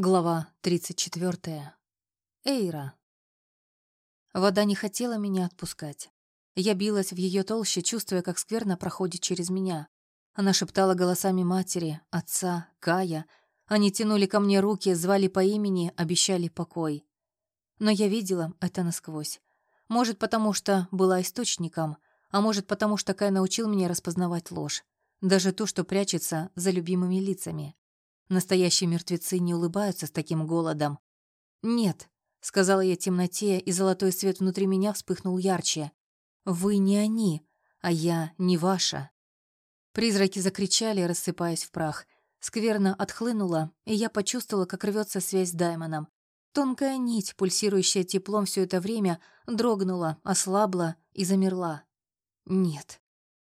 Глава 34. Эйра. Вода не хотела меня отпускать. Я билась в ее толще, чувствуя, как скверно проходит через меня. Она шептала голосами матери, отца, Кая. Они тянули ко мне руки, звали по имени, обещали покой. Но я видела это насквозь. Может, потому что была источником, а может, потому что Кай научил меня распознавать ложь. Даже то, что прячется за любимыми лицами. Настоящие мертвецы не улыбаются с таким голодом. «Нет», — сказала я темноте, и золотой свет внутри меня вспыхнул ярче. «Вы не они, а я не ваша». Призраки закричали, рассыпаясь в прах. Скверно отхлынула, и я почувствовала, как рвется связь с Даймоном. Тонкая нить, пульсирующая теплом все это время, дрогнула, ослабла и замерла. Нет,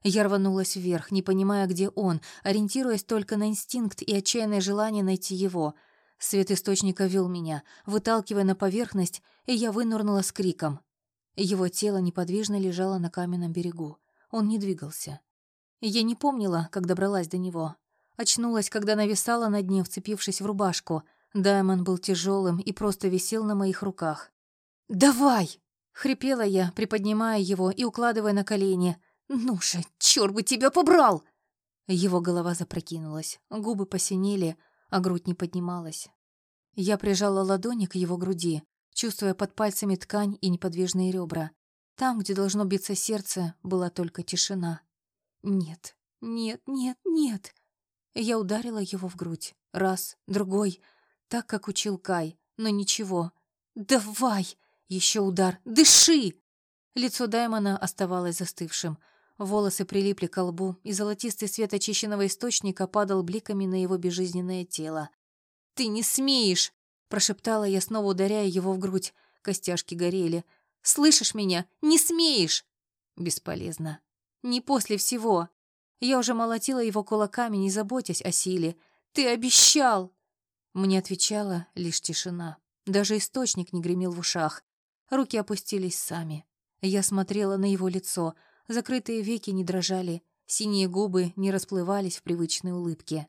я рванулась вверх, не понимая, где он, ориентируясь только на инстинкт и отчаянное желание найти его. Свет источника вел меня, выталкивая на поверхность, и я вынырнула с криком. Его тело неподвижно лежало на каменном берегу. Он не двигался. Я не помнила, как добралась до него. Очнулась, когда нависала над ним, вцепившись в рубашку. Даймон был тяжелым и просто висел на моих руках. «Давай!» — хрипела я, приподнимая его и укладывая на колени — «Ну же, черт бы тебя побрал!» Его голова запрокинулась, губы посинели, а грудь не поднималась. Я прижала ладони к его груди, чувствуя под пальцами ткань и неподвижные ребра. Там, где должно биться сердце, была только тишина. «Нет, нет, нет, нет!» Я ударила его в грудь. Раз, другой, так, как учил Кай, но ничего. «Давай!» Еще удар. «Дыши!» Лицо Даймона оставалось застывшим. Волосы прилипли к лбу, и золотистый свет очищенного источника падал бликами на его безжизненное тело. «Ты не смеешь!» – прошептала я, снова ударяя его в грудь. Костяшки горели. «Слышишь меня? Не смеешь!» Бесполезно. Не после всего. Я уже молотила его кулаками, не заботясь о силе. «Ты обещал!» Мне отвечала лишь тишина. Даже источник не гремел в ушах. Руки опустились сами. Я смотрела на его лицо – Закрытые веки не дрожали, синие губы не расплывались в привычной улыбке.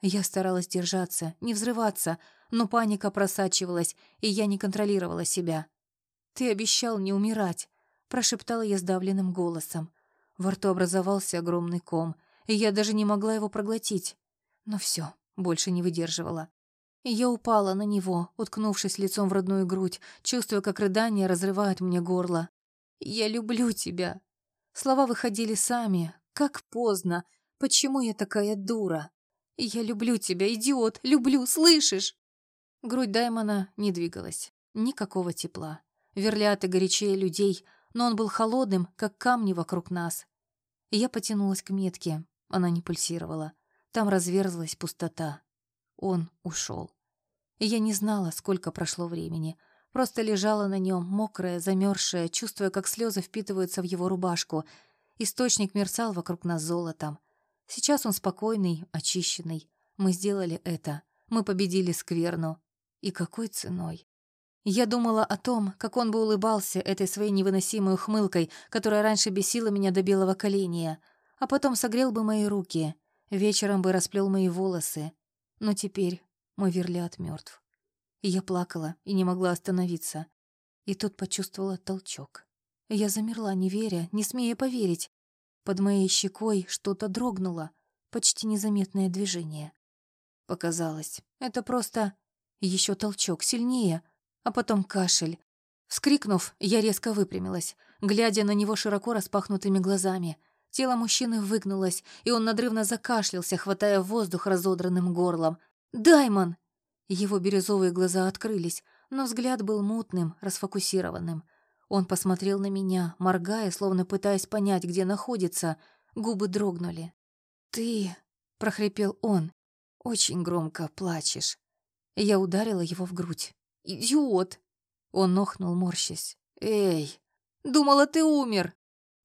Я старалась держаться, не взрываться, но паника просачивалась, и я не контролировала себя. «Ты обещал не умирать», — прошептала я сдавленным голосом. Во рту образовался огромный ком, и я даже не могла его проглотить. Но все, больше не выдерживала. Я упала на него, уткнувшись лицом в родную грудь, чувствуя, как рыдания разрывают мне горло. «Я люблю тебя», Слова выходили сами. Как поздно. Почему я такая дура? Я люблю тебя, идиот, люблю, слышишь? Грудь Даймона не двигалась. Никакого тепла. Верляты горячее людей, но он был холодным, как камни вокруг нас. Я потянулась к метке. Она не пульсировала. Там разверзлась пустота. Он ушел. Я не знала, сколько прошло времени — Просто лежала на нем, мокрая, замерзшая, чувствуя, как слезы впитываются в его рубашку. Источник мерцал вокруг нас золотом. Сейчас он спокойный, очищенный. Мы сделали это. Мы победили скверну. И какой ценой? Я думала о том, как он бы улыбался этой своей невыносимой ухмылкой, которая раньше бесила меня до белого коления, а потом согрел бы мои руки, вечером бы расплел мои волосы. Но теперь мой верлят мертв. Я плакала и не могла остановиться. И тут почувствовала толчок. Я замерла, не веря, не смея поверить. Под моей щекой что-то дрогнуло, почти незаметное движение. Показалось, это просто еще толчок, сильнее, а потом кашель. Вскрикнув, я резко выпрямилась, глядя на него широко распахнутыми глазами. Тело мужчины выгнулось, и он надрывно закашлялся, хватая воздух разодранным горлом. «Даймон!» Его бирюзовые глаза открылись, но взгляд был мутным, расфокусированным. Он посмотрел на меня, моргая, словно пытаясь понять, где находится. Губы дрогнули. «Ты...» — прохрипел он. «Очень громко плачешь». Я ударила его в грудь. «Идиот!» Он охнул, морщась. «Эй! Думала, ты умер!»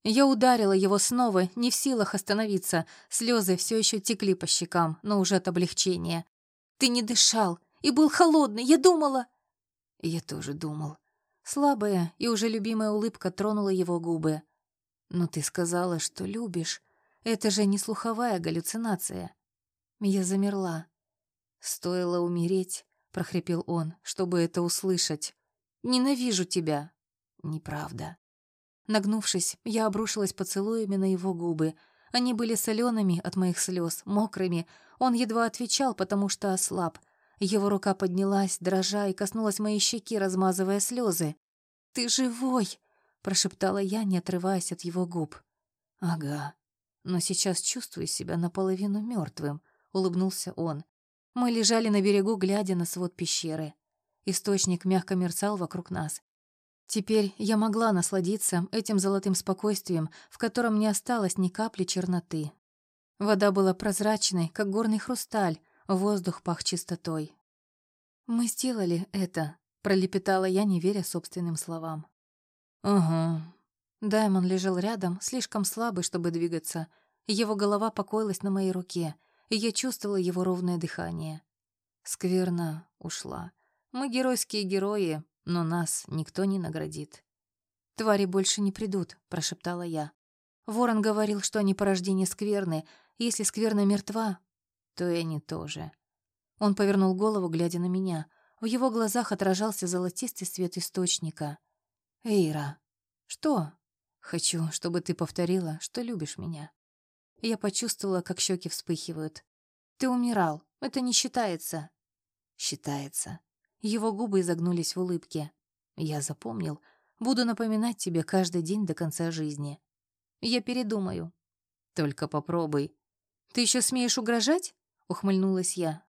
Я ударила его снова, не в силах остановиться. Слезы все еще текли по щекам, но уже от облегчения. «Ты не дышал! И был холодный. Я думала...» Я тоже думал. Слабая и уже любимая улыбка тронула его губы. «Но ты сказала, что любишь. Это же не слуховая галлюцинация». Я замерла. Стоило умереть, прохрипел он, чтобы это услышать. «Ненавижу тебя!» «Неправда». Нагнувшись, я обрушилась поцелуями на его губы. Они были солеными от моих слез, мокрыми. Он едва отвечал, потому что ослаб. Его рука поднялась, дрожа, и коснулась моей щеки, размазывая слезы. «Ты живой!» — прошептала я, не отрываясь от его губ. «Ага, но сейчас чувствую себя наполовину мертвым», — улыбнулся он. Мы лежали на берегу, глядя на свод пещеры. Источник мягко мерцал вокруг нас. Теперь я могла насладиться этим золотым спокойствием, в котором не осталось ни капли черноты. Вода была прозрачной, как горный хрусталь, воздух пах чистотой. «Мы сделали это», — пролепетала я, не веря собственным словам. «Угу». Даймон лежал рядом, слишком слабый, чтобы двигаться. Его голова покоилась на моей руке, и я чувствовала его ровное дыхание. Скверно ушла. Мы геройские герои, но нас никто не наградит. «Твари больше не придут», — прошептала я. Ворон говорил, что они порождение скверны. Если скверна мертва, то и они тоже. Он повернул голову, глядя на меня. В его глазах отражался золотистый свет источника. «Эйра, что?» «Хочу, чтобы ты повторила, что любишь меня». Я почувствовала, как щеки вспыхивают. «Ты умирал. Это не считается». «Считается». Его губы изогнулись в улыбке. «Я запомнил. Буду напоминать тебе каждый день до конца жизни. Я передумаю». «Только попробуй». «Ты еще смеешь угрожать?» — ухмыльнулась я.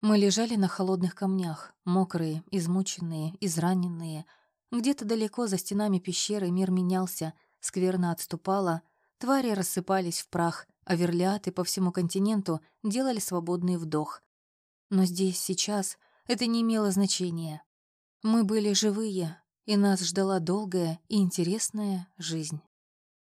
Мы лежали на холодных камнях, мокрые, измученные, израненные. Где-то далеко за стенами пещеры мир менялся, скверно отступала, твари рассыпались в прах, а верляты по всему континенту делали свободный вдох. Но здесь, сейчас, это не имело значения. Мы были живые, и нас ждала долгая и интересная жизнь.